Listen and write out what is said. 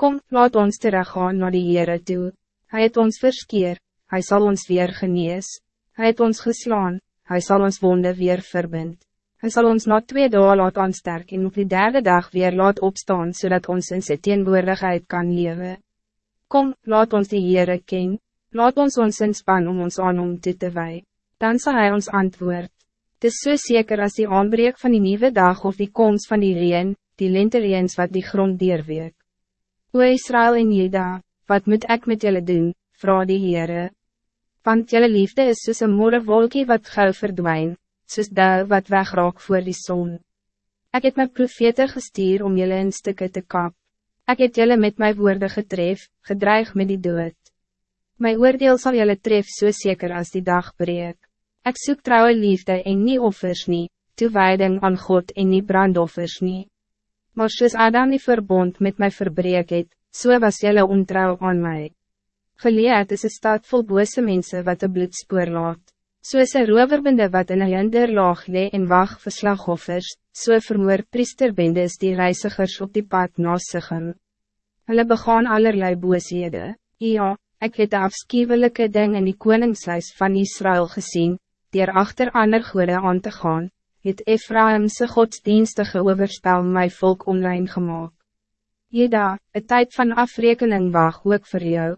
Kom, laat ons teruggaan naar die Heere toe. Hij het ons verskeer, hij zal ons weer genees. Hij het ons geslaan, hij zal ons wonde weer verbind. Hij zal ons na twee dagen laat aansterk en op die derde dag weer laat opstaan, zodat ons in sy teenwoordigheid kan leven. Kom, laat ons die Heere ken, laat ons ons inspan om ons aan om toe te wij. Dan zal hij ons antwoord. Het is so zeker als die aanbreek van die nieuwe dag of die komst van die reen, die lentereens wat die grond deerweek. O Israël en Juda, wat moet ik met jullie doen, vrouw die Heere? Want jullie liefde is soos een moore wolkie wat gauw verdwijn, soos de wat wegraak voor die zon. Ik heb mijn profete gestuur om jullie in stukken te kap. Ik heb jullie met mijn woorden getref, gedreig met die dood. Mijn oordeel zal jullie tref zo so zeker als die dag breek. Ik zoek trouwe liefde en niet offers niet, toewijding aan God en niet brandoffers niet. Maar soos Adam die verbond met mij verbreek het, so was jelle ontrouw aan mij. Geleerd is een stad vol bose mensen wat de bloedspoor laat. So is een roverbende wat in een hinderlaag lee en wacht vir slagoffers, so vermoor priesterbende die reizigers op die pad nasiggen. Hulle begaan allerlei boosheden. Ja, ik het de afschuwelijke ding in die koningshuis van Israël gezien, die er achter ander goede aan te gaan, het Ephraimse godsdienstige overspel my volk online gemaakt. Jeda, een tijd van afrekening wacht ook voor jou.